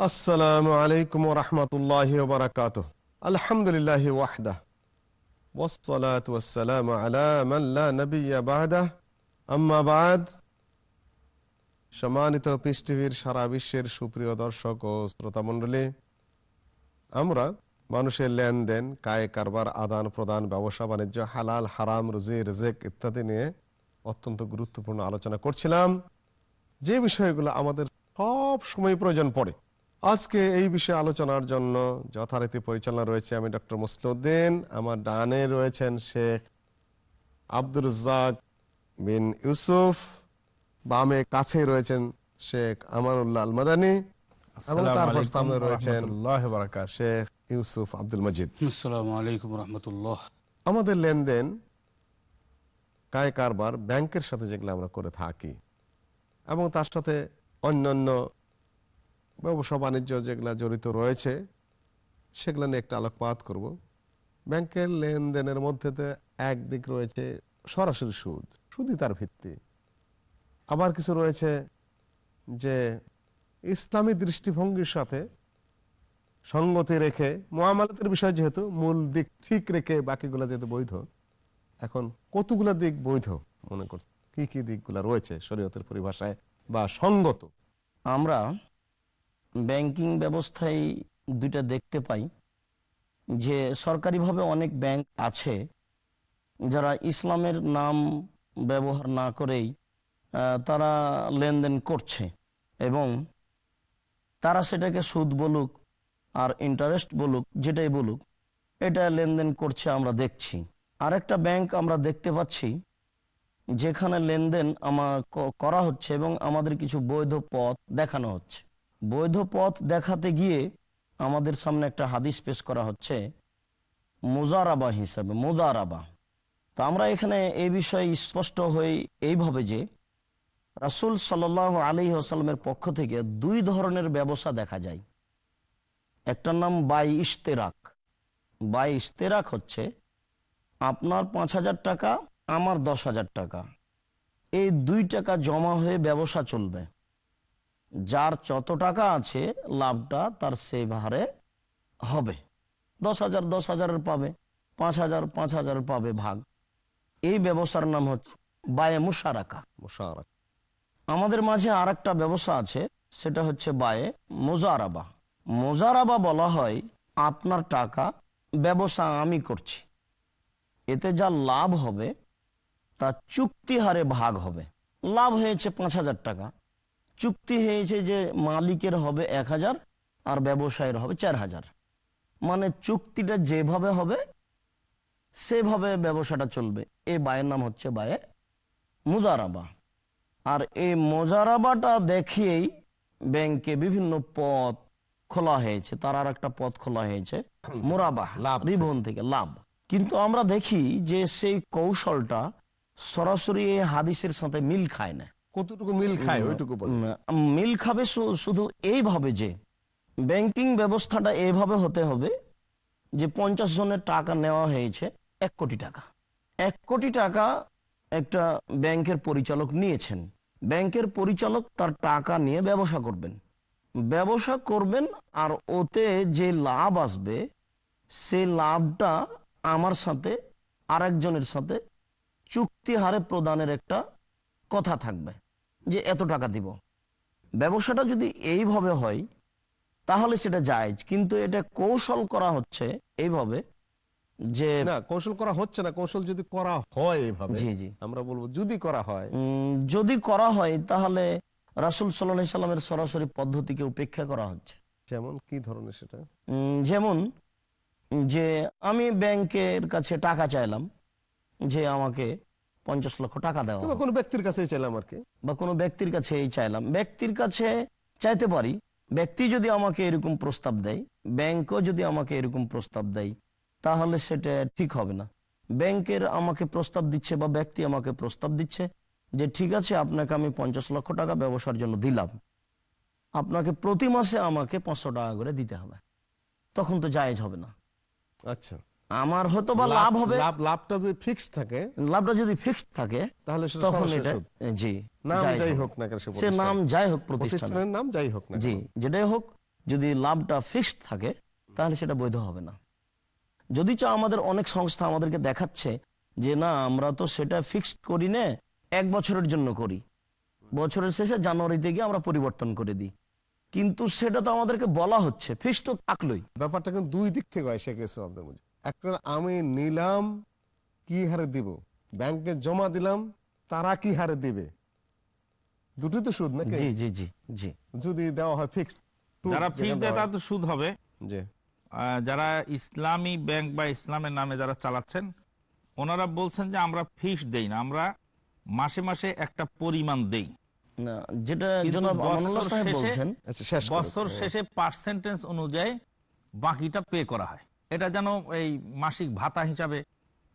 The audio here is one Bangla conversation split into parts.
আসসালামু আলাইকুম রহমতুল্লাহ বারকাত আলহামদুলিল্লাহ ওয়াহদা والصلاة والسلام على من لا نبي بعده أما بعد সম্মানিত পিস টিভির সারা বিশ্বের সুপ্রিয় দর্শক ও শ্রোতা মণ্ডলী আমরা মানুষের লেনদেন কায় কারবার আদান প্রদান ব্যবসা বাণিজ্য হালাল হারাম রুজি রেজেক ইত্যাদি নিয়ে অত্যন্ত গুরুত্বপূর্ণ আলোচনা করছিলাম যে বিষয়গুলো আমাদের সব সময় প্রয়োজন পড়ে আজকে এই বিষয়ে আলোচনার জন্য যথারীতি পরিচালনা রয়েছে আমি ডক্টর মুসলিউদ্দিন আমার ডানে রয়েছেন শেখ আব্দুর রাজ্জাক বিন ইউসুফ। বামে কাছে রয়েছেন শেখ আমানুল্লাহ আল মাদানী এবং তারপর সামনে রয়েছেন শেখ ইউসুফ আব্দুল মজিদ। আসসালামু আলাইকুম রহমতুল্লাহ। আমাদের লেনদেন কায় কারবার ব্যাংকের সাথে যেগুলো আমরা করে থাকি এবং তার সাথে অন্যান্য ব্যবসা বাণিজ্য যেগুলো জড়িত রয়েছে, সেগুলো নিয়ে একটা আলোকপাত করব। ব্যাংকের লেনদেনের মধ্যে তো একদিক রয়েছে সরাসরি সুদ, সুদই তার ভিত্তি। আবার কিছু রয়েছে যে ইসলামী দৃষ্টিভঙ্গির সাথে সঙ্গতি রেখে, মহামালাতের বিষয় যেহেতু মূল দিক ঠিক রেখে বাকিগুলো যেহেতু বৈধ, এখন কতগুলা দিক বৈধ মনে কর, কি কি দিকগুলা রয়েছে শরীয়তের পরিভাষায় বা সঙ্গত? আমরা ব্যাংকিং ব্যবস্থায় দুইটা দেখতে পাই যে সরকারিভাবে অনেক ব্যাংক আছে যারা ইসলামের নাম ব্যবহার না করেই তারা লেনদেন করছে এবং তারা সেটাকে সুদ বলুক আর ইন্টারেস্ট বলুক, যেটাই বলুক, এটা লেনদেন করছে আমরা দেখছি। আরেকটা ব্যাংক আমরা দেখতে পাচ্ছি যেখানে লেনদেন আমার করা হচ্ছে এবং আমাদের কিছু বৈধ পথ দেখানো হচ্ছে। বৈধ পথ দেখাতে গিয়ে আমাদের সামনে একটা হাদিস পেশ করা হচ্ছে, মোজারাবা হিসাবে, মোজারাবা। তো আমরা এখানে এই বিষয়ে স্পষ্ট হই এইভাবে যে, রাসুল সাল আলী আসালামের পক্ষ থেকে দুই ধরনের ব্যবসা দেখা যায়। একটার নাম বাই ইশতেরাক। বাই ইশতেরাক হচ্ছে, আপনার পাঁচ হাজার টাকা, আমার দশ হাজার টাকা। এই দুই টাকা জমা হয়ে ব্যবসা চলবে। যার যত টাকা আছে লাভটা তার সে হারে হবে। দশ হাজার দশ হাজারের পাবে পাঁচ হাজার পাঁচ হাজারের পাবে ভাগ। এই ব্যবসার নাম হচ্ছে বায়ে মুশারাকা। মোশারক। আমাদের মাঝে আর একটা ব্যবসা আছে সেটা হচ্ছে বায়ে মোজারাবা। মোজারাবা বলা হয় আপনার টাকা ব্যবসা আমি করছি। এতে যা লাভ হবে তা চুক্তি হারে ভাগ হবে। লাভ হয়েছে পাঁচ হাজার টাকা। চুক্তি হয়েছে যে মালিকের হবে এক হাজার আর ব্যবসায়ের হবে চার হাজার। মানে চুক্তিটা যেভাবে হবে সেভাবে ব্যবসাটা চলবে। এই বায়ের নাম হচ্ছে বায়ে মুজারাবা। আর এই মোজারাবাটা দেখিয়েই ব্যাংকে বিভিন্ন পথ খোলা হয়েছে তার আর একটা পথ খোলা হয়েছে মোরাবাহ লাভ। রিবন থেকে লাভ। কিন্তু আমরা দেখি যে সেই কৌশলটা সরাসরি এই হাদিসের সাথে মিল খায় না। কতটুকু মিল খায় ওইটুকু মিল খাবে শুধু এইভাবে যে ব্যাংকিং ব্যবস্থাটা এইভাবে হতে হবে যে পঞ্চাশ জনের টাকা নেওয়া হয়েছে এক কোটি টাকা। এক কোটি টাকা একটা ব্যাংকের পরিচালক নিয়েছেন। ব্যাংকের পরিচালক তার টাকা নিয়ে ব্যবসা করবেন। ব্যবসা করবেন আর ওতে যে লাভ আসবে সে লাভটা আমার সাথে আরেকজনের সাথে চুক্তি হারে প্রদানের একটা কথা থাকবে যে এত টাকা দিব। ব্যবসাটা যদি এইভাবে হয় তাহলে সেটা জায়জ। কিন্তু এটা কৌশল করা হচ্ছে এইভাবে যে না কৌশল করা হচ্ছে না কৌশল যদি করা হয় এভাবে জি জি। আমরা বলব যদি করা হয়। যদি করা হয় তাহলে রাসুল সাল্লাহ সাল্লামের সরাসরি পদ্ধতিকে উপেক্ষা করা হচ্ছে। যেমন কি ধরনের সেটা? যেমন যে আমি ব্যাংকের কাছে টাকা চাইলাম যে আমাকে পঞ্চাশ লক্ষ টাকা দেওয়া কোনো ব্যক্তির কাছেই চাইলাম আর কি। বা কোনো ব্যক্তির কাছে এই চাইলাম। ব্যক্তির কাছে চাইতে পারি ব্যক্তি যদি আমাকে এরকম প্রস্তাব দেয় ব্যাংকও যদি আমাকে এরকম প্রস্তাব দেয় তাহলে সেটা ঠিক হবে না। ব্যাংকের আমাকে প্রস্তাব দিচ্ছে বা ব্যক্তি আমাকে প্রস্তাব দিচ্ছে যে ঠিক আছে আপনাকে আমি পঞ্চাশ লক্ষ টাকা ব্যবসার জন্য দিলাম। আপনাকে প্রতি মাসে আমাকে পাঁচশো টাকা করে দিতে হবে। তখন তো জায়েজ হবে না। আচ্ছা। আমার হয়তো বা লাভ হবে। লাভটা যদি ফিক্স থাকে লাভটা যদি ফিক্সড থাকে তাহলে তখন এটা জি নাম যাই হোক। না সে নাম যাই হোক প্রতিষ্ঠানের নাম যাই হোক না জি যেটাই হোক যদি লাভটা ফিক্সড থাকে তাহলে সেটা বৈধ হবে না। যদি চা আমাদের অনেক সংস্থা আমাদেরকে দেখাচ্ছে যে না আমরা তো সেটা ফিক্সড করি না এক বছরের জন্য করি। বছরের শেষে জানুয়ারিতে গিয়ে আমরা পরিবর্তন করে দিই। কিন্তু সেটা তো আমাদেরকে বলা হচ্ছে ফিক্সড তো থাকলোই। ব্যাপারটা কিন্তু দুই দিক থেকে হয় শেখ আব্দুল মুজিব একটা আমি নিলাম কি হারে দিব? ব্যাংকে জমা দিলাম তারা কি হারে দিবে? দুটোই তো সুদ নাকি? জি জি জি জি। যদি দেওয়া হয় ফিক্সড যারা ফিক্স দেয় তার তো সুদ হবে। জি। যারা ইসলামী ব্যাংক বা ইসলামের নামে যারা চালাচ্ছেন ওনারা বলছেন যে আমরা ফিক্স দেই না আমরা মাসে মাসে একটা পরিমাণ দেই। যেটা আচ্ছা। বছর শেষে পার্সেন্টেজ অনুযায়ী বাকিটা পে করা হয়। এটা যেন এই মাসিক ভাতা হিসাবে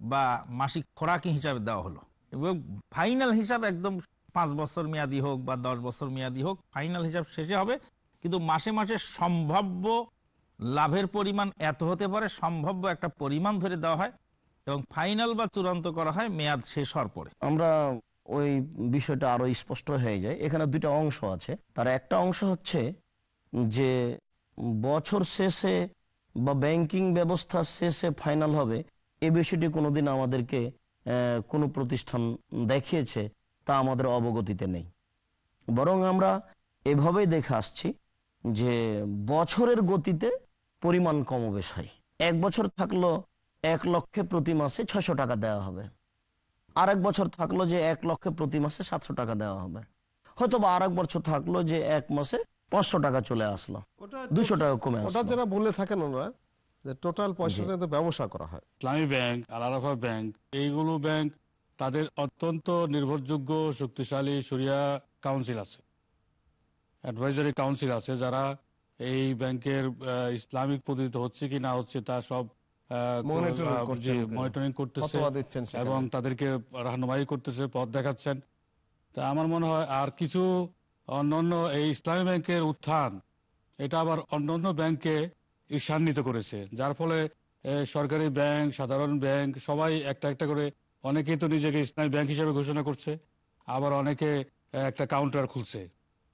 বা মাসিক খোরাকি হিসাবে দেওয়া হলো। এবং ফাইনাল হিসাব একদম পাঁচ বছর মেয়াদি হোক বা দশ বছর মেয়াদি হোক, ফাইনাল হিসাব শেষে হবে। কিন্তু মাসে মাসে সম্ভাব্য লাভের পরিমাণ এত হতে পারে, সম্ভাব্য একটা পরিমাণ ধরে দেওয়া হয় এবং ফাইনাল বা চূড়ান্ত করা হয় মেয়াদ শেষ হওয়ার পরে। আমরা ওই বিষয়টা আরও স্পষ্ট হয়ে যায়। এখানে দুইটা অংশ আছে। তার একটা অংশ হচ্ছে যে বছর শেষে বা ব্যাংকিং ব্যবস্থা শেষে ফাইনাল হবে, এ বিষয়টি কোনোদিন আমাদেরকে কোনো প্রতিষ্ঠান দেখিয়েছে, তা আমাদের অবগতিতে নেই। বরং আমরা এভাবেই দেখে আসছি যে বছরের গতিতে পরিমাণ কমবেশ হয়। এক বছর থাকল এক লক্ষে প্রতি মাসে ছশো টাকা দেওয়া হবে। আরেক বছর থাকল যে এক লক্ষে প্রতি মাসে সাতশো টাকা দেওয়া হবে। হয়তো বা আরেক বছর থাকল যে এক মাসে পাঁচশো টাকা চলে আসলো। দুশো টাকা কমে ওটা যারা বলে থাকেন ওনারা যে টোটাল পয়সাটা ব্যবসা করা হয়। ইসলামী ব্যাংক আল আরাফা ব্যাংক এইগুলো ব্যাংক তাদের অত্যন্ত নির্ভরযোগ্য শক্তিশালী কাউন্সিল আছে। অ্যাডভাইজারি কাউন্সিল আছে যারা এই ব্যাংকের ইসলামিক পদ্ধতিতে হচ্ছে কি না হচ্ছে তা সব মনিটরিং করতেছে ফতোয়া দিচ্ছেন সেখানে। এবং তাদেরকে রাহনুমাই করতেছে পথ দেখাচ্ছেন। তা আমার মনে হয় আর কিছু অন্যান্য এই ইসলামী ব্যাংকের উত্থান এটা আবার অন্যান্য ব্যাংকে ঈর্ষান্বিত করেছে। যার ফলে সরকারি ব্যাংক সাধারণ ব্যাংক সবাই একটা একটা করে অনেকেই তো নিজেকে ইসলামী ব্যাংক হিসেবে ঘোষণা করছে আবার অনেকে একটা কাউন্টার খুলছে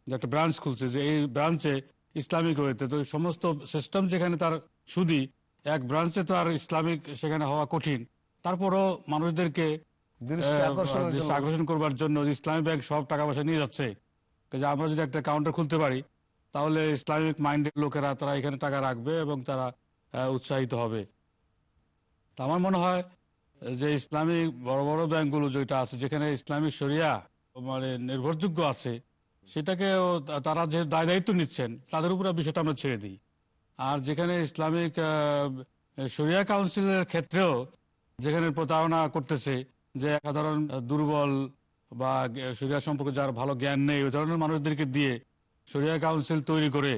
যে একটা ব্রাঞ্চ খুলছে যে এই ব্রাঞ্চে ইসলামিক হইতে তো সমস্ত সিস্টেম যেখানে তার সুদি এক ব্রাঞ্চে তো আর ইসলামিক সেখানে হওয়া কঠিন। তারপরও মানুষদেরকে আকর্ষণ করবার জন্য ইসলামী ব্যাংক সব টাকা পয়সা নিয়ে যাচ্ছে। যে আমরা যদি একটা কাউন্টার খুলতে পারি, তাহলে ইসলামিক মাইন্ডের লোকেরা তারা এখানে টাকা রাখবে এবং তারা উৎসাহিত হবে। আমার মনে হয় যে ইসলামিক বড় বড় ব্যাংকগুলো যেটা আছে, যেখানে ইসলামিক শরিয়া মানে নির্ভরযোগ্য আছে সেটাকে তারা যে দায় দায়িত্ব নিচ্ছেন, তাদের উপরে বিষয়টা আমরা ছেড়ে দিই। আর যেখানে ইসলামিক শরিয়া কাউন্সিলের ক্ষেত্রেও যেখানে প্রতারণা করতেছে যে সাধারণ দুর্বল বা শরিয়া সম্পর্কে যার ভালো জ্ঞান নেই ওই ধরনের মানুষদেরকে দিয়ে শরিয়া কাউন্সিল তৈরি করে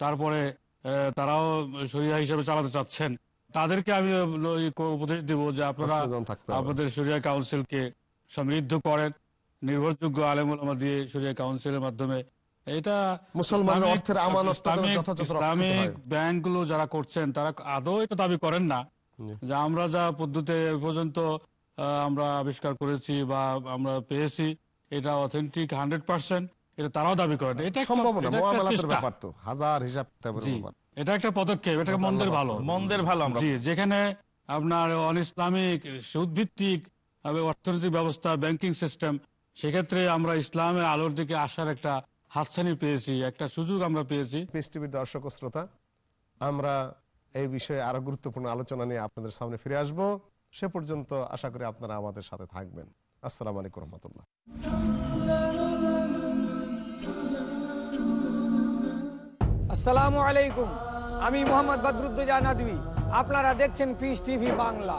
তারপরে তারাও শরিয়া হিসেবে চালাতে চাচ্ছেন তাদেরকে আমি উপদেশ দিব যে আপনারা। আপনাদের শরিয়া কাউন্সিলকে সমৃদ্ধ করেন নির্ভরযোগ্য আলেমুলামা দিয়ে শরিয়া কাউন্সিলের মাধ্যমে এটা ইসলামিক-। ব্যাংকগুলো যারা করছেন তারা আদৌ এটা দাবি করেন না যে আমরা যা পদ্ধতি পর্যন্ত আমরা আবিষ্কার করেছি বা আমরা পেয়েছি এটা অথেন্টিক হান্ড্রেড পার্সেন্ট এটা তারাও দাবি করেন এটা একটা- সম্ভব না এটা একটা ব্যাপার তো হাজার হিসাব কিতাবের জি ব্যাপার। এটা একটা পদক্ষেপ এটা মন্দের ভালো। মন্দের ভালো জি যেখানে আপনার অন ইসলামিক সুদভিত্তিক অর্থনৈতিক ব্যবস্থা ব্যাংকিং সিস্টেম সেক্ষেত্রে আমরা ইসলামের আলোর দিকে আসার একটা হাতছানি পেয়েছি একটা সুযোগ আমরা পেয়েছি। টিভির দর্শক শ্রোতা আমরা এই বিষয়ে আরও গুরুত্বপূর্ণ আলোচনা নিয়ে আপনাদের সামনে ফিরে আসব। সে পর্যন্ত আশা করি আপনারা আমাদের সাথে থাকবেন। আসসালাম আলাইকুম রহমতুল্লাহ। আসসালামু আলাইকুম। আমি মোহাম্মদ বদরুদ্দোজা নদী আপনারা দেখছেন পিস টিভি বাংলা।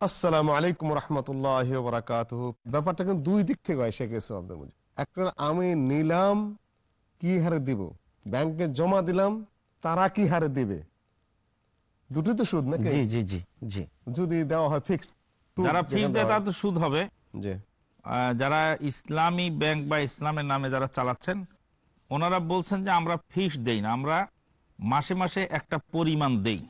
আসসালামু আলাইকুম রহমতুল্লাহ বরাকাত ব্যাপারটা কিন্তু দুই দিক থেকে গেছে আপনাদের মধ্যে একটা আমি নিলাম কি হারে দিব? ব্যাংকে জমা দিলাম তারা কি হারে দিবে? দুটোই তো সুদ নাকি? জি জি জি জি। যদি দেওয়া হয় ফিক্সড যারা ফিক্স দেয় তার তো সুদ হবে। জি। যারা ইসলামী ব্যাংক বা ইসলামের নামে যারা চালাচ্ছেন ওনারা বলছেন যে আমরা ফিক্স দেই না আমরা মাসে মাসে একটা পরিমাণ দেই।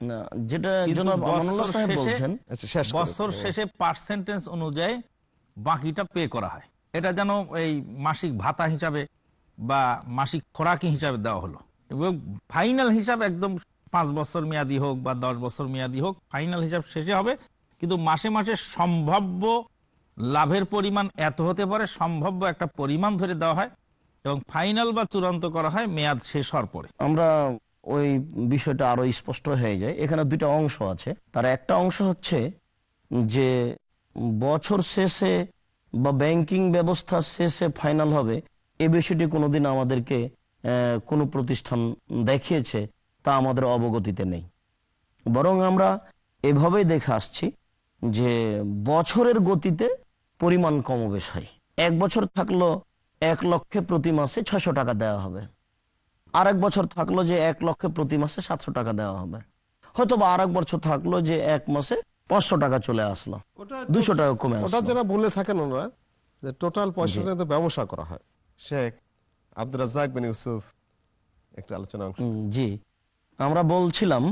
না যেটা জনাব আমানুল্লাহ সাহেব বলছেন আচ্ছা শেষ করে বছর শেষে পার্সেন্টেজ অনুযায়ী বাকিটা পে করা হয়। এটা যেন এই মাসিক ভাতা হিসাবে বা মাসিক খোরাকি হিসাবে দেওয়া হলো। এবং ফাইনাল হিসাব একদম পাঁচ বছর মেয়াদি হোক বা দশ বছর মেয়াদি হোক ফাইনাল হিসাব শেষে হবে। কিন্তু মাসে মাসে সম্ভাব্য লাভের পরিমাণ এত হতে পারে সম্ভাব্য একটা পরিমাণ ধরে দেওয়া হয় এবং ফাইনাল বা চূড়ান্ত করা হয় মেয়াদ শেষ হওয়ার পরে। আমরা ওই বিষয়টা আরও স্পষ্ট হয়ে যায়। এখানে দুইটা অংশ আছে। তার একটা অংশ হচ্ছে যে বছর শেষে বা ব্যাংকিং ব্যবস্থা শেষে ফাইনাল হবে, এ বিষয়টি কোনোদিন আমাদেরকে কোনো প্রতিষ্ঠান দেখিয়েছে, তা আমাদের অবগতিতে নেই। বরং আমরা এভাবেই দেখে আসছি যে বছরের গতিতে পরিমাণ কমবেশ হয় এক বছর থাকল এক লক্ষে প্রতি মাসে ছশো টাকা দেওয়া হবে। আরেক বছর থাকল যে এক লক্ষে প্রতি মাসে সাতশো টাকা দেওয়া হবে। হয়তো বা আরেক বছর থাকল যে এক মাসে পাঁচশো টাকা চলে আসলো। দুশো টাকা কমে ওটা যারা বলে থাকেন ওনারা যে টোটাল পয়সাটা তো ব্যবসা করা হয়। শেখ আব্দুল রাজাক বিন ইউসুফ একটা আলোচনা অংশ। জি। আমরা বলছিলাম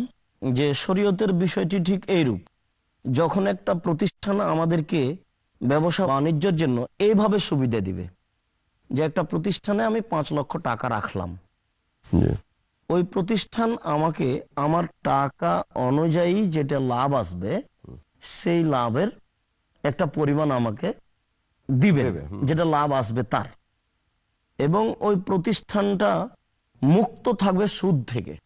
যে শরীয়তের বিষয়টি ঠিক এইরূপ যখন একটা প্রতিষ্ঠান আমাদেরকে ব্যবসা বাণিজ্যের জন্য এইভাবে সুবিধা দিবে যে একটা প্রতিষ্ঠানে আমি পাঁচ লক্ষ টাকা রাখলাম। ওই প্রতিষ্ঠান আমাকে আমার টাকা অনুযায়ী যেটা লাভ আসবে সেই লাভের একটা পরিমাণ আমাকে দিবে যেটা লাভ আসবে তার। এবং ওই প্রতিষ্ঠানটা মুক্ত থাকবে সুদ থেকে।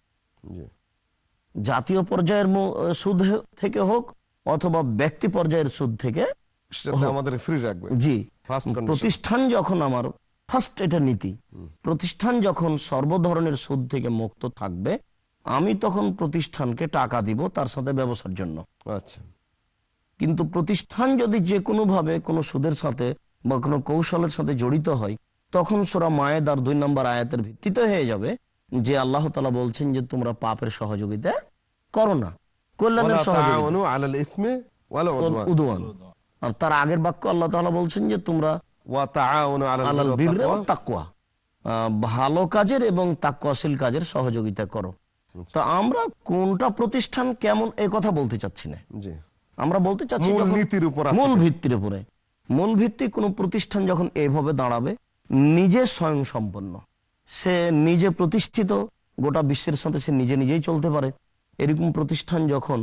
জাতীয় পর্যায়ের সুদ থেকে হোক অথবা ব্যক্তি পর্যায়ের সুদ থেকে আমাদের ফ্রি রাখবে। জি। প্রতিষ্ঠান যখন আমার ফার্স্ট এটা নীতি। প্রতিষ্ঠান যখন সর্ব ধরনের সুদ থেকে মুক্ত থাকবে আমি তখন প্রতিষ্ঠানকে টাকা দিব তার সাথে ব্যবসার জন্য। আচ্ছা। কিন্তু প্রতিষ্ঠান যদি যে কোনো ভাবে কোনো সুদের সাথে বা কোনো কৌশলের সাথে জড়িত হয় তখন সোরা মায়েদার দুই নম্বর আয়াতের ভিত্তিতে হয়ে যাবে যে আল্লাহ তালা বলছেন যে তোমরা পাপের সহযোগিতা করো না। কল্যাণের সহযোগিতা। আর তার আগের বাক্য আল্লাহ তাআলা বলছেন যে তোমরা ভালো কাজের এবং তাকওয়াশীল কাজের সহযোগিতা করো। তো আমরা কোনটা প্রতিষ্ঠান কেমন এই কথা বলতে চাচ্ছি না। আমরা বলতে চাচ্ছি মূল নীতির উপর মূল ভিত্তির উপরে। মূল ভিত্তি কোনো প্রতিষ্ঠান যখন এইভাবে দাঁড়াবে নিজে স্বয়ং সম্পন্ন সে নিজে প্রতিষ্ঠিত গোটা বিশ্বের সাথে সে নিজে নিজেই চলতে পারে। এরকম প্রতিষ্ঠান যখন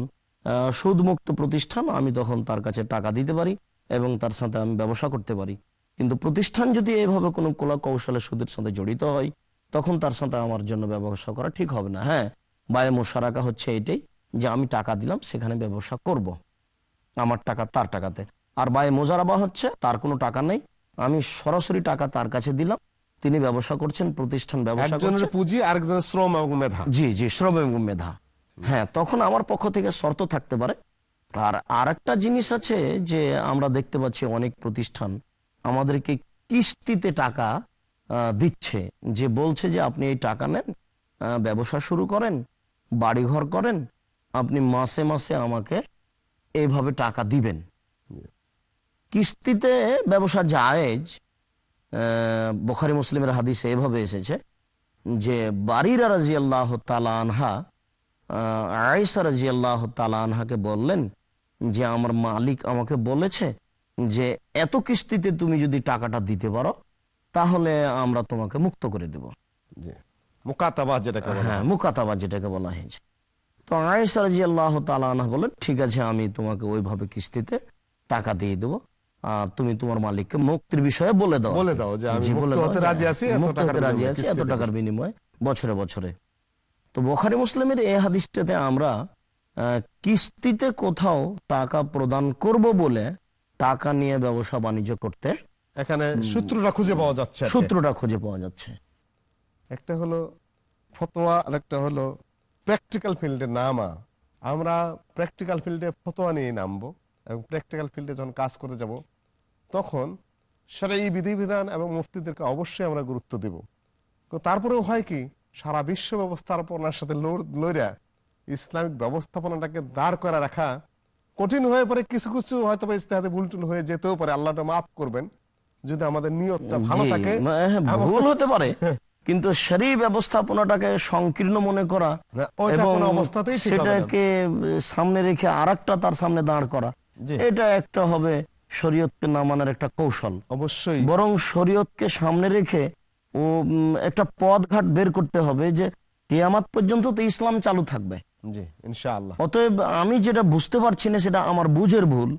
সুদমুক্ত প্রতিষ্ঠান আমি তখন তার কাছে টাকা দিতে পারি এবং তার সাথে আমি ব্যবসা করতে পারি। কিন্তু প্রতিষ্ঠান যদি এইভাবে কোনো কলা কৌশলের সুদের সাথে জড়িত হয় তখন তার সাথে আমার জন্য ব্যবসা করা ঠিক হবে না। হ্যাঁ বায়ে মোশারাকা হচ্ছে এটাই যে আমি টাকা দিলাম সেখানে ব্যবসা করব। আমার টাকা তার টাকাতে। আর বায়ে মোজারাবা হচ্ছে তার কোনো টাকা নেই। আমি সরাসরি টাকা তার কাছে দিলাম তিনি ব্যবসা করছেন প্রতিষ্ঠান ব্যবসা একজনের করছে। পুঁজি আরেকজনের শ্রম এবং মেধা। জি জি শ্রম এবং মেধা। হ্যাঁ তখন আমার পক্ষ থেকে শর্ত থাকতে পারে। আর আরেকটা জিনিস আছে যে আমরা দেখতে পাচ্ছি অনেক প্রতিষ্ঠান আমাদেরকে কিস্তিতে টাকা দিচ্ছে। যে বলছে যে আপনি এই টাকা নেন ব্যবসা শুরু করেন বাড়িঘর করেন আপনি মাসে মাসে আমাকে এইভাবে টাকা দিবেন। কিস্তিতে ব্যবসা জায়েজ বোখারি মুসলিমের হাদিসে এভাবে এসেছে যে বারিরা রাজি আল্লাহ আনহা আয়সা রাজি আল্লাহ আনহাকে বললেন যে আমার মালিক আমাকে বলেছে যে এত কিস্তিতে তুমি যদি টাকাটা দিতে পারো তাহলে আমরা তোমাকে মুক্ত করে দেব। মুকাতাবা যেটাকে হ্যাঁ মুকাতাবা যেটাকে বলা হয়েছে। তো আল্লাহ বলেন ঠিক আছে আমি তোমাকে ওইভাবে কিস্তিতে টাকা দিয়ে দেবো। আর তুমি তোমার মালিককে মুক্তির বিষয়ে বলে দাও। বলে দাও যে আমি মুক্ত হতে রাজি আছি, এত টাকার বিনিময়ে বছরে বছরে। তো বোখারি মুসলিমের এই হাদিসটাতে আমরা কিস্তিতে কোথাও টাকা প্রদান করব বলে টাকা নিয়ে ব্যবসা বাণিজ্য করতে এখানে সূত্রটা খুঁজে পাওয়া যাচ্ছে সূত্রটা খুঁজে পাওয়া যাচ্ছে। একটা হলো ফতোয়া আর একটা হলো প্র্যাকটিক্যাল ফিল্ডে নামা। আমরা প্র্যাকটিক্যাল ফিল্ডে ফতোয়া নিয়ে নামবো এবং প্র্যাকটিক্যাল ফিল্ডে যখন কাজ করতে যাব তখন সেটা এই বিধিবিধান এবং মুফতিদেরকে অবশ্যই আমরা গুরুত্ব দেব। তো তারপরেও হয় কি সারা বিশ্ব ব্যবস্থাপনার সাথে লড়া ইসলামিক ব্যবস্থাপনাটাকে দাঁড় করে রাখা কঠিন হয়ে পড়ে কিছু কিছু হয়তো ইস্তেহাতে ভুলটুল হয়ে যেতেও পারে আল্লাহটা মাফ করবেন যদি আমাদের নিয়তটা ভালো থাকে হ্যাঁ, ভুল হতে পারে কিন্তু সেই ব্যবস্থাপনাটাকে সংকীর্ণ মনে করা এবং। সেটাকে সামনে রেখে আর তার সামনে দাঁড় করা। এটা একটা হবে শরীয়তকে না মানার একটা কৌশল অবশ্যই বরং শরীয়তকে সামনে রেখে ও একটা পথঘাট বের করতে হবে যে কেয়ামাত পর্যন্ত তো ইসলাম চালু থাকবে অতএব আমি যেটা বুঝতে পারছি না সেটা আমার বুঝের ভুল।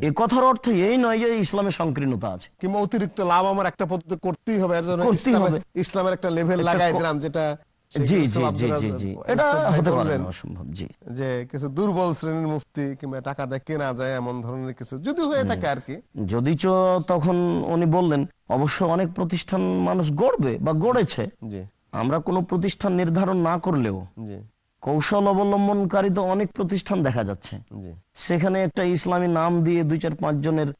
এ কথার অর্থ এই নয় যে ইসলামে সংকীর্ণতা আছে। কিংবা অতিরিক্ত লাভ আমার একটা পদ্ধতি করতেই হবে এর জন্য করতেই ইসলামের- হবে। ইসলামের একটা লেভেল লাগাই দিলাম যেটা জি জি জি জি জি। এটা হতে পারে অসম্ভব জি। যে কিছু দুর্বল শ্রেণির মুফতি কিংবা টাকা দিয়ে কেনা যায় এমন ধরনের কিছু যদি হয়ে থাকে আর কি। যদিচ তখন উনি বললেন অবশ্য অনেক প্রতিষ্ঠান মানুষ গড়বে বা গড়েছে। আমরা কোনো প্রতিষ্ঠান নির্ধারণ না করলেও জি। কৌশল অবলম্বনকারী তো অনেক প্রতিষ্ঠান দেখা যাচ্ছে। সেখানে একটা ইসলামী নাম দিয়ে দুই চার পাঁচ জনের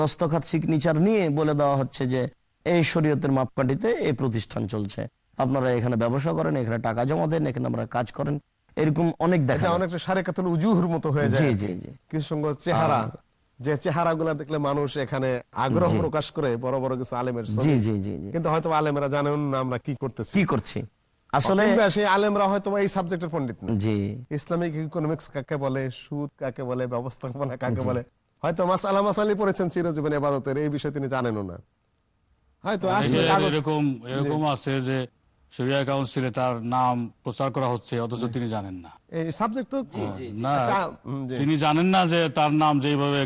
দস্তখাত সিগনেচার নিয়ে বলে দেওয়া হচ্ছে যে এই শরীয়তের মাপকাঠিতে এই প্রতিষ্ঠান চলছে। আপনারা এখানে ব্যবসা করেন এখানে টাকা জমা দেন এখানে আমরা কাজ করেন। এরকম অনেক দেখা অনেকটা সারে কাতল উজুহুর মতো হয়ে যায়। জি জি জি। কিছু সঙ্গে চেহারা। যে চেহারা গুলা দেখলে মানুষ এখানে আগ্রহ প্রকাশ করে বড় বড় কিছু আলেমের জি জি জি। কিন্তু হয়তো আলেমেরা জানেন না আমরা কি করতেছি। কি করছি। আসলে সেই আলেমরা হয়তো এই সাবজেক্টের পণ্ডিত না। জি। ইসলামিক ইকোনমিক্স কাকে বলে সুদ কাকে বলে ব্যবস্থাপনা কাকে বলে হয়তো মাসালা মাসালি পড়েছেন চিরজীবন এবাদতের এই বিষয়ে তিনি জানেনও না। হয়তো এরকম এরকম আছে যে শরিয়া কাউন্সিলে তার নাম প্রচার করা হচ্ছে অথচ তিনি জানেন না। এই সাবজেক্ট তো না। তিনি জানেন না যে তার নাম যেভাবে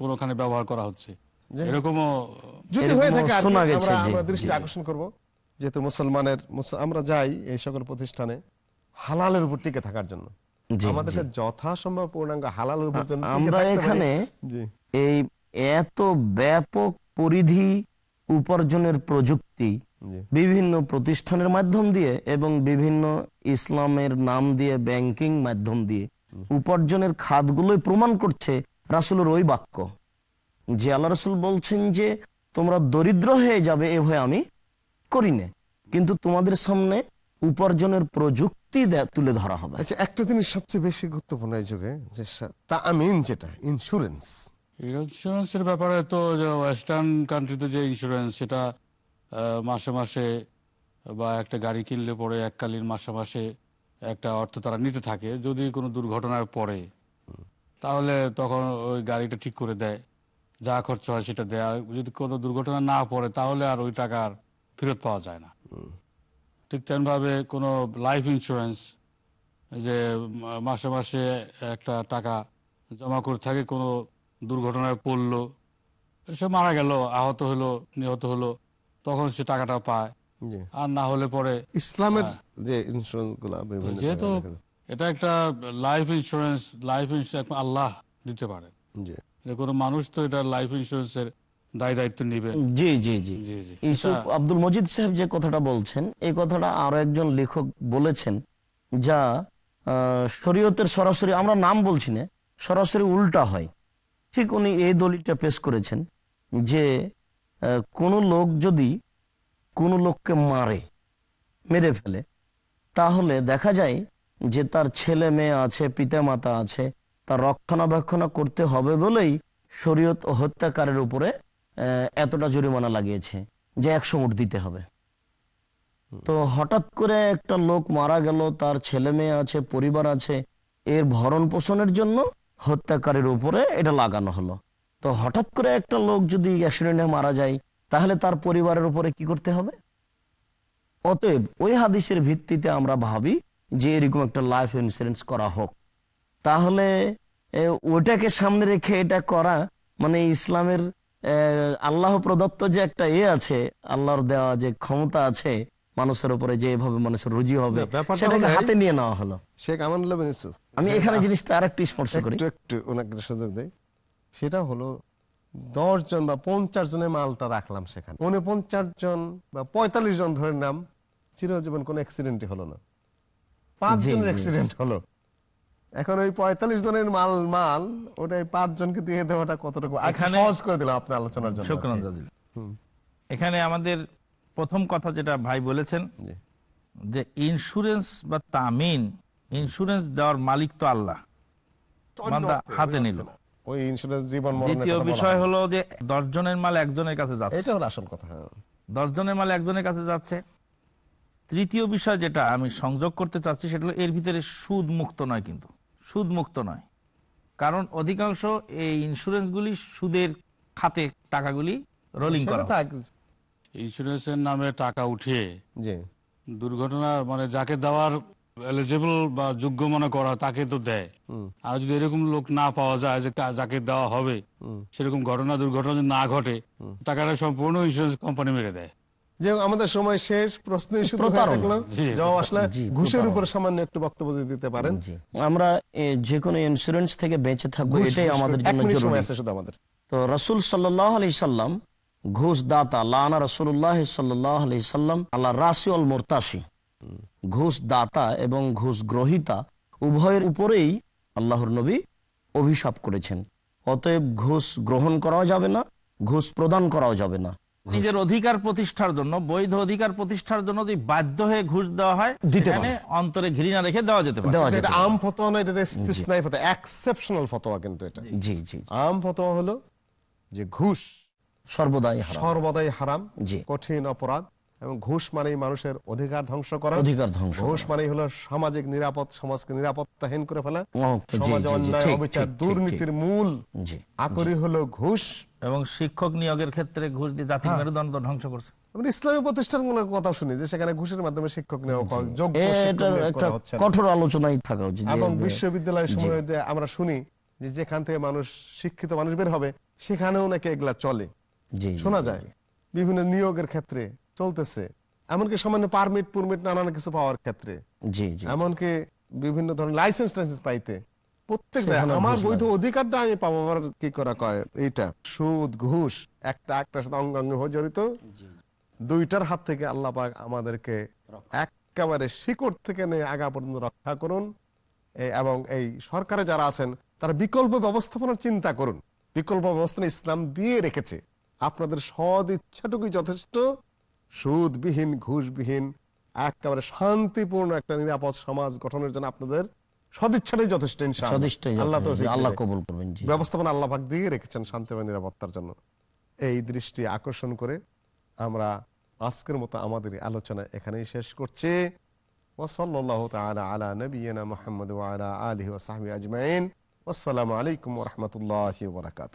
কোনখানে ব্যবহার করা হচ্ছে। এরকমও যদি হয়ে থাকে শোনা গেছে, আমরা দৃষ্টি আকর্ষণ করব। যেহেতু মুসলমানের আমরা যাই এই সকল প্রতিষ্ঠানে হালালের উপর টিকে থাকার জন্য। যথাসম্ভব পূর্ণাঙ্গ হালালের উপর আমরা এখানে এই এত ব্যাপক পরিধি উপার্জনের প্রযুক্তি বিভিন্ন প্রতিষ্ঠানের মাধ্যম দিয়ে এবং বিভিন্ন ইসলামের নাম দিয়ে ব্যাংকিং মাধ্যম দিয়ে উপার্জনের খাতগুলোই প্রমাণ করছে রাসুলের ওই বাক্য। যে আল্লাহ রসুল বলছেন যে তোমরা দরিদ্র হয়ে যাবে এ ভয়ে আমি করি না কিন্তু তোমাদের সামনে উপার্জনের প্রযুক্তি দে- তুলে ধরা হবে। আচ্ছা একটা জিনিস সবচেয়ে বেশি গুরুত্বপূর্ণ এই যুগে যে তা আমিন যেটা ইন্স্যুরেন্স ইন্স্যুরেন্সের ব্যাপারে তো যে ওয়েস্টার্ন কান্ট্রিতে যে ইন্স্যুরেন্স সেটা মাসে মাসে বা একটা গাড়ি কিনলে পরে এককালীন মাসে মাসে একটা অর্থ তারা নিতে থাকে। যদি কোনো দুর্ঘটনায় পড়ে তাহলে তখন ওই গাড়িটা ঠিক করে দেয়। যা খরচ হয় সেটা দেয়। আর যদি কোনো দুর্ঘটনা না পড়ে তাহলে আর ওই টাকা আর ফেরত পাওয়া যায় না। ঠিক তেমনভাবে কোনো লাইফ ইন্স্যুরেন্স যে মাসে মাসে একটা টাকা জমা করে থাকে কোনো দুর্ঘটনায় পড়ল সে মারা গেল আহত হলো নিহত হলো তখন সে টাকাটা পায়। আর না হলে পরে ইসলামের যে ইন্স্যুরেন্সগুলা যেহেতু এটা একটা লাইফ ইন্স্যুরেন্স লাইফ ইন্স্যুরেন্স আল্লাহ দিতে পারে। কোনো মানুষ তো এটা লাইফ ইন্স্যুরেন্সের দায় দায়িত্ব নিবে জি জি জি। ইউসুফ আব্দুল মজিদ সাহেব যে কথাটা বলছেন এই কথাটা আরও একজন লেখক বলেছেন যা শরীয়তের সরাসরি আমরা নাম বলছি না সরাসরি উল্টা হয়। ঠিক উনি এই দলিলটা পেশ করেছেন যে কোনো লোক যদি কোনো লোককে মারে মেরে ফেলে তাহলে দেখা যায় যে তার ছেলে মেয়ে আছে পিতা মাতা আছে তার রক্ষণাবেক্ষণ করতে হবে বলেই শরীয়ত ও হত্যাকারের উপরে এতটা জরিমানা লাগিয়েছে যে একশো মুঠ দিতে হবে। তো হঠাৎ করে একটা লোক মারা গেল, তার ছেলে মেয়ে আছে, পরিবার আছে, এর ভরণ পোষণের জন্য হত্যাকারীর উপরে এটা লাগানো হলো। তো হঠাৎ করে একটা লোক যদি অ্যাক্সিডেন্টে মারা যায়, তাহলে তার পরিবারের উপরে কি করতে হবে? অতএব ওই হাদিসের ভিত্তিতে আমরা ভাবি যে এরকম একটা লাইফ ইন্স্যুরেন্স করা হোক। তাহলে ওটাকে সামনে রেখে এটা করা মানে ইসলামের আল্লাহ প্রদত্ত যে একটা এ আছে আল্লাহর দেওয়া যে ক্ষমতা আছে মানুষের উপরে যে এভাবে মানুষের রুজি হবে সেটাকে হাতে নিয়ে নেওয়া হলো। শেখ আমানুল্লাহ বিন ইউসুফ। আমি এখানে জিনিসটা আরেকটু স্পর্শ করি। একটু একটু ওনাকে সুযোগ দেই। সেটা হলো দশ জন বা পঞ্চাশ জনের মালটা রাখলাম সেখানে। উনপঞ্চাশ জন বা পঁয়তাল্লিশ জন ধরে নাম চিরজীবন কোনো অ্যাক্সিডেন্টই হলো না। পাঁচ জনের অ্যাক্সিডেন্ট হলো। এখন ওই পঁয়তাল্লিশ জনের মাল মাল ওটাই পাঁচ জনকে দিয়ে দেওয়াটা কতটুকু? সহজ করে দিলাম আপনার আলোচনার জন্য শুক্রান। এখানে আমাদের প্রথম কথা যেটা ভাই বলেছেন যে ইন্স্যুরেন্স বা তামিন ইন্স্যুরেন্স দেওয়ার মালিক তো আল্লাহ। বান্দা হাতে নিল। ওই ইন্স্যুরেন্স জীবন দ্বিতীয় বিষয় হলো যে দশ জনের মাল একজনের কাছে যাচ্ছে। এটা হলো আসল কথা হ্যাঁ। দশ জনের মাল একজনের কাছে যাচ্ছে। তৃতীয় বিষয় যেটা আমি সংযোগ করতে চাচ্ছি সেটা হলো এর ভিতরে সুদ মুক্ত নয় কিন্তু। সুদ মুক্ত নয়। কারণ অধিকাংশ এই ইন্স্যুরেন্সগুলি সুদের খাতে টাকাগুলি রোলিং করা ইন্স্যুরেন্সের নামে টাকা উঠিয়ে দুর্ঘটনা মানে যাকে দেওয়ার এলিজিবল বা যোগ্য মনে করা তাকে তো দেয়। আর যদি এরকম লোক না পাওয়া যায় যে যাকে দেওয়া হবে সেরকম ঘটনা দুর্ঘটনা যদি না ঘটে টাকাটা সম্পূর্ণ ইন্স্যুরেন্স কোম্পানি মেরে দেয়। যে আমাদের সময় শেষ প্রশ্নই শুধু প্রতারণা। থাকল। জি, জবাব আসলে জি, ঘুষের। উপর সামান্য একটু বক্তব্য যদি দিতে পারেন। আমরা যে কোনো ইন্স্যুরেন্স থেকে বেঁচে থাকব এটাই আমাদের জন্য জরুরি। শুধু আমাদের। তো রসুল সাল্লাম ঘুষ দাতা লানা সাল্লাম আল্লাহ রাসিউল মোরতাসি ঘুষ দাতা এবং ঘুষ গ্রহিতা উভয়ের উপরেই আল্লাহর নবী অভিশাপ করেছেন। অতএব ঘুষ গ্রহণ করাও যাবে না ঘুষ প্রদান করাও যাবে না। নিজের অধিকার প্রতিষ্ঠার জন্য বৈধ অধিকার প্রতিষ্ঠার জন্য যদি বাধ্য হয়ে ঘুষ দেওয়া হয় দিতে সেখানে অন্তরে ঘৃণা রেখে দেওয়া যেতে পারে। এটা আম ফতোয়া না এটা ইস্তিসনাই ফতোয়া এক্সেপশনাল ফতোয়া কিন্তু এটা। জি জি জি। আম ফতোয়া হলো যে ঘুষ সর্বদাই হারাম। সর্বদাই হারাম জি। কঠিন অপরাধ। এবং ঘুষ মানেই মানুষের অধিকার ধ্বংস করা। অধিকার ধ্বংস ঘুষ। মানেই হলো সামাজিক নিরাপদ সমাজকে নিরাপত্তাহীন করে ফেলা। সমাজ অন্যায় অবিচার দুর্নীতির মূল আকরি হলো ঘুষ। এবং শিক্ষক নিয়োগের ক্ষেত্রে ঘুষ দিয়ে জাতির হ্যাঁ। মেরুদণ্ড ধ্বংস করছে। আমরা ইসলামী প্রতিষ্ঠানগুলোর কথা শুনি যে সেখানে ঘুষের মাধ্যমে শিক্ষক নেওয়া যোগ্য নিয়োগ একটা করা হচ্ছে না। কঠোর আলোচনাই থাকা উচিত। এবং বিশ্ববিদ্যালয় সময় আমরা শুনি যে যেখান থেকে মানুষ শিক্ষিত মানুষ বের হবে সেখানেও নাকি এগুলা চলে। শোনা যায়। বিভিন্ন নিয়োগের ক্ষেত্রে চলতেছে। এমনকি সামান্য পারমিট পুরমিট নানান কিছু পাওয়ার ক্ষেত্রে। এমনকি বিভিন্ন ধরনের লাইসেন্স টাইসেন্স পাইতে। প্রত্যেক জায়গায় আমার বৈধ অধিকারটা আমি পাবো আবার কি করা কয়? এইটা সুদ ঘুষ একটা একটার সাথে অঙ্গাঙ্গ হয়ে জড়িত। দুইটার হাত থেকে আল্লাহ পাক আমাদেরকে একেবারে শিকড় থেকে নিয়ে আগা পর্যন্ত রক্ষা করুন। এবং এই সরকারে যারা আছেন তারা বিকল্প ব্যবস্থাপনার চিন্তা করুন। বিকল্প ব্যবস্থাপনা ইসলাম দিয়ে রেখেছে। আপনাদের সদ ইচ্ছাটুকুই যথেষ্ট। সুদবিহীন ঘুষবিহীন একেবারে শান্তিপূর্ণ একটা নিরাপদ সমাজ গঠনের জন্য আপনাদের সদিচ্ছাটাই যথেষ্ট আল্লাহ আল্লাহ কবুল করবেন ব্যবস্থাপনা আল্লাহ দিয়ে রেখেছেন শান্তি এবং নিরাপত্তার জন্য। এই দৃষ্টি আকর্ষণ করে আমরা আজকের মতো আমাদের আলোচনা এখানেই শেষ করছি। ওসল্লাহ তালা আলা নবীনা মোহাম্মদ আলা আলহি আজমাইন। আসসালামু আলাইকুম রহমতুল্লাহ বরাকাত